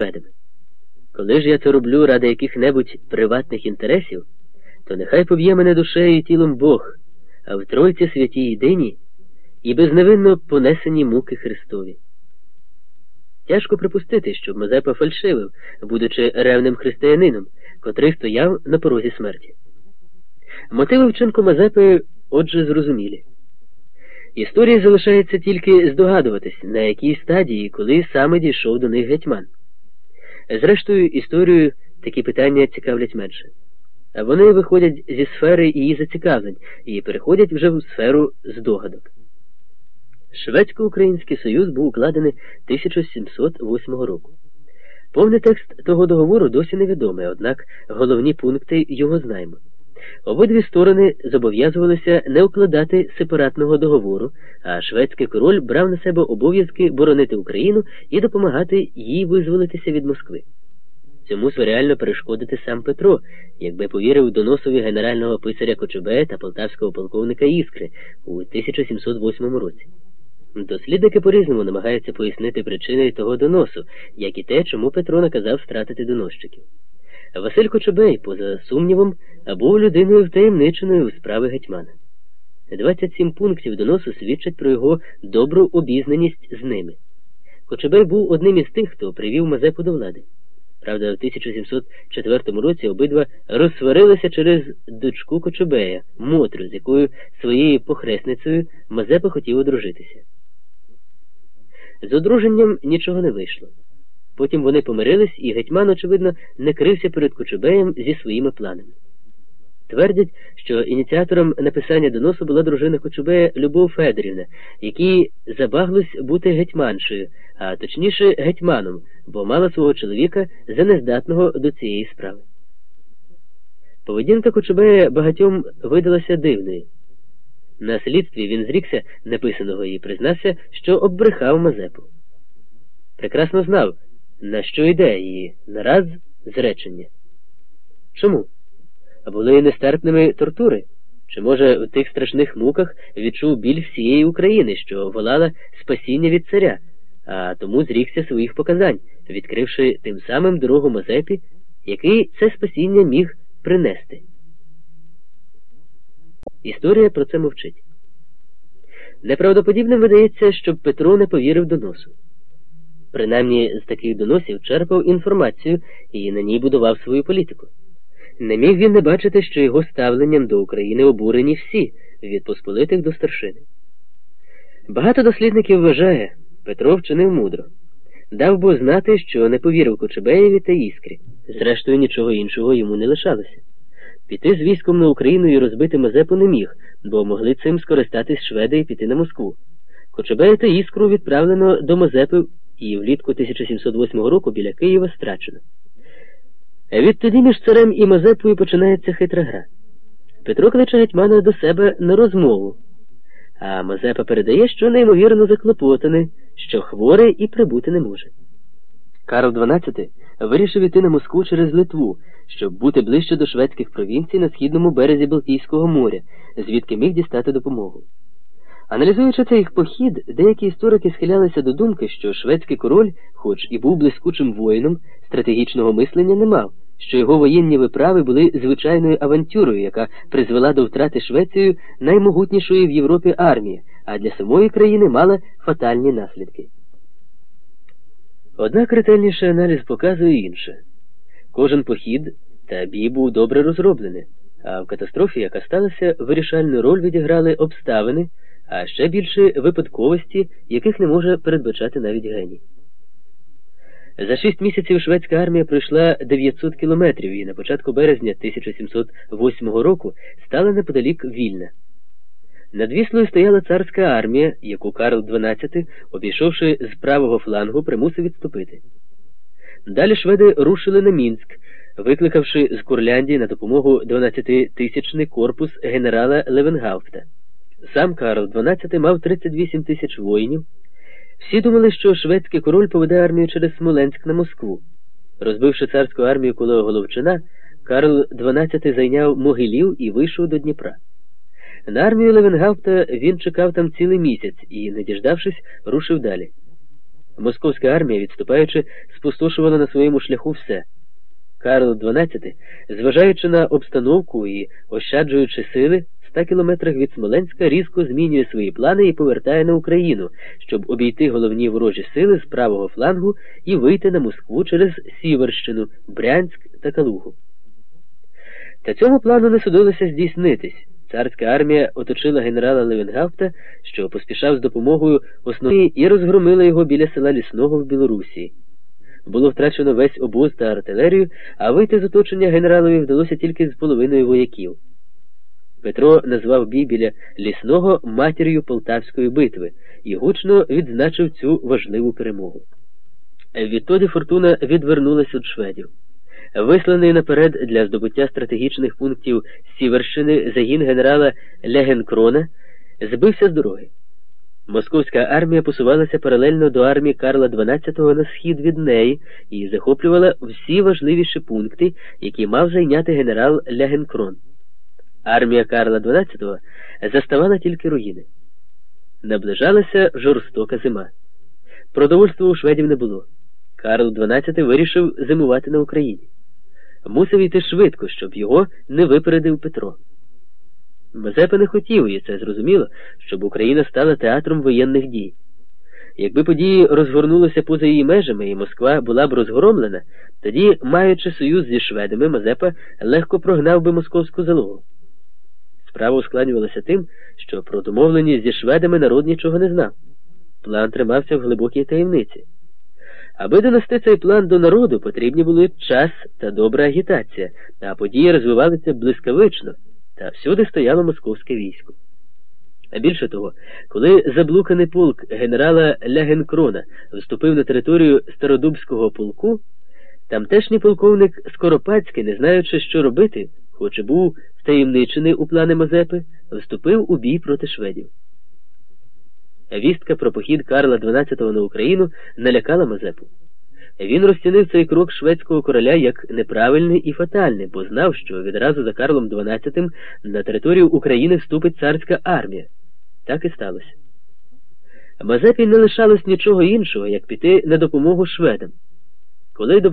ведами. Коли ж я це роблю ради яких-небудь приватних інтересів, то нехай поб'є мене душею і тілом Бог, а в Тройці святій єдині і безневинно понесені муки Христові. Тяжко припустити, щоб Мазепа фальшивив, будучи ревним християнином, котрий стояв на порозі смерті. Мотиви вчинку Мазепи, отже, зрозумілі. Історії залишається тільки здогадуватись, на якій стадії, коли саме дійшов до них гетьман. Зрештою, історію такі питання цікавлять менше. Вони виходять зі сфери її зацікавлень і переходять вже в сферу здогадок. Шведсько-Український Союз був укладений 1708 року. Повний текст того договору досі невідомий, однак головні пункти його знаємо. Обидві сторони зобов'язувалися не укладати сепаратного договору, а шведський король брав на себе обов'язки боронити Україну і допомагати їй визволитися від Москви. Цьому реально перешкодити сам Петро, якби повірив доносові генерального писаря Кочубея та полтавського полковника Іскри у 1708 році. Дослідники по-різному намагаються пояснити причини того доносу, як і те, чому Петро наказав стратити доносчиків. Василь Кочубей, поза сумнівом, був людиною втаємниченою у справи гетьмана. 27 пунктів доносу свідчать про його добру обізнаність з ними. Кочубей був одним із тих, хто привів Мазепу до влади. Правда, в 1704 році обидва розсварилися через дочку Кочубея, Мотрю, з якою своєю похресницею Мазепа хотів одружитися. З одруженням нічого не вийшло. Потім вони помирились, і гетьман, очевидно, не крився перед Кочубеєм зі своїми планами. Твердять, що ініціатором написання доносу була дружина Кочубея Любов Федорівна, якій забаглось бути гетьманшею, а точніше гетьманом, бо мала свого чоловіка за нездатного до цієї справи. Поведінка Кочубея багатьом видалася дивною. На слідстві він зрікся написаного і признався, що оббрехав Мазепу. Прекрасно знав, на що йде, і нараз зречення. Чому? А були нестерпними тортури? Чи, може, в тих страшних муках відчув біль всієї України, що волала спасіння від царя, а тому зрікся своїх показань, відкривши тим самим дорогу Мазепі, який це спасіння міг принести? Історія про це мовчить. Неправдоподібним видається, щоб Петро не повірив доносу. Принаймні з таких доносів черпав інформацію і на ній будував свою політику. Не міг він не бачити, що його ставленням до України обурені всі, від посполитих до старшини. Багато дослідників вважає, Петро вчинив мудро. Дав бо знати, що не повірив Кочебеєві та іскрі. Зрештою, нічого іншого йому не лишалося. Піти з військом на Україну і розбити Мазепу не міг, бо могли цим скористатись шведи і піти на Москву. Кочубея та іскру відправлено до Мазепи і влітку 1708 року біля Києва страчено. Відтоді між царем і Мазепою починається хитра гра. Петро кличе гетьмана до себе на розмову, а Мазепа передає, що неймовірно заклопотаний, що хворий і прибути не може. Карл XII вирішив іти на Москву через Литву, щоб бути ближче до шведських провінцій на східному березі Балтійського моря, звідки міг дістати допомогу. Аналізуючи цей похід, деякі історики схилялися до думки, що шведський король, хоч і був блискучим воїном, стратегічного мислення не мав, що його воєнні виправи були звичайною авантюрою, яка призвела до втрати Швецію наймогутнішої в Європі армії, а для самої країни мала фатальні наслідки. Однак ретельніший аналіз показує інше. Кожен похід та бій був добре розроблений, а в катастрофі, яка сталася, вирішальну роль відіграли обставини, а ще більше випадковості, яких не може передбачати навіть геній. За шість місяців шведська армія пройшла 900 кілометрів і на початку березня 1708 року стала неподалік вільна. Над Віслою стояла царська армія, яку Карл XII, обійшовши з правого флангу, примусив відступити. Далі шведи рушили на Мінськ, викликавши з Курляндії на допомогу 12-тисячний корпус генерала Левенгауфта. Сам Карл XII мав 38 тисяч воїнів. Всі думали, що шведський король поведе армію через Смоленськ на Москву. Розбивши царську армію коло Головчина, Карл XII зайняв Могилів і вийшов до Дніпра. На армію Левенгафта він чекав там цілий місяць і, не діждавшись, рушив далі. Московська армія, відступаючи, спустошувала на своєму шляху все. Карл XII, зважаючи на обстановку і ощаджуючи сили, в ста кілометрах від Смоленська різко змінює свої плани і повертає на Україну, щоб обійти головні ворожі сили з правого флангу і вийти на Москву через Сіверщину, Брянськ та Калугу. Та цьому плану не судилося здійснитись. Царська армія оточила генерала Левенгафта, що поспішав з допомогою основної і розгромила його біля села Лісного в Білорусі. Було втрачено весь обоз та артилерію, а вийти з оточення генералові вдалося тільки з половиною вояків. Петро назвав бій біля лісного матір'ю Полтавської битви і гучно відзначив цю важливу перемогу. Відтоді фортуна відвернулась від шведів. Висланий наперед для здобуття стратегічних пунктів Сіверщини загін генерала Легенкрона збився з дороги. Московська армія посувалася паралельно до армії Карла XII на схід від неї і захоплювала всі важливіші пункти, які мав зайняти генерал Легенкрон. Армія Карла XII заставала тільки руїни. Наближалася жорстока зима. Продовольства у шведів не було. Карл XII вирішив зимувати на Україні. Мусив йти швидко, щоб його не випередив Петро. Мазепа не хотів, і це зрозуміло, щоб Україна стала театром воєнних дій. Якби події розгорнулися поза її межами, і Москва була б розгромлена, тоді, маючи союз зі шведами, Мазепа легко прогнав би московську залогу. Справа ускладнювалася тим, що про домовленість зі шведами народ нічого не знав. План тримався в глибокій таємниці. Аби донести цей план до народу, потрібні були час та добра агітація, а події розвивалися блискавично, та всюди стояло московське військо. А більше того, коли заблуканий полк генерала Лягенкрона вступив на територію Стародубського полку, тамтешній полковник Скоропадський, не знаючи, що робити, хоч і був втаємничений у плани Мазепи, вступив у бій проти шведів. Вістка про похід Карла XII на Україну налякала Мазепу. Він розцінив цей крок шведського короля як неправильний і фатальний, бо знав, що відразу за Карлом XII на територію України вступить царська армія. Так і сталося. Мазепі не лишалось нічого іншого, як піти на допомогу шведам. Коли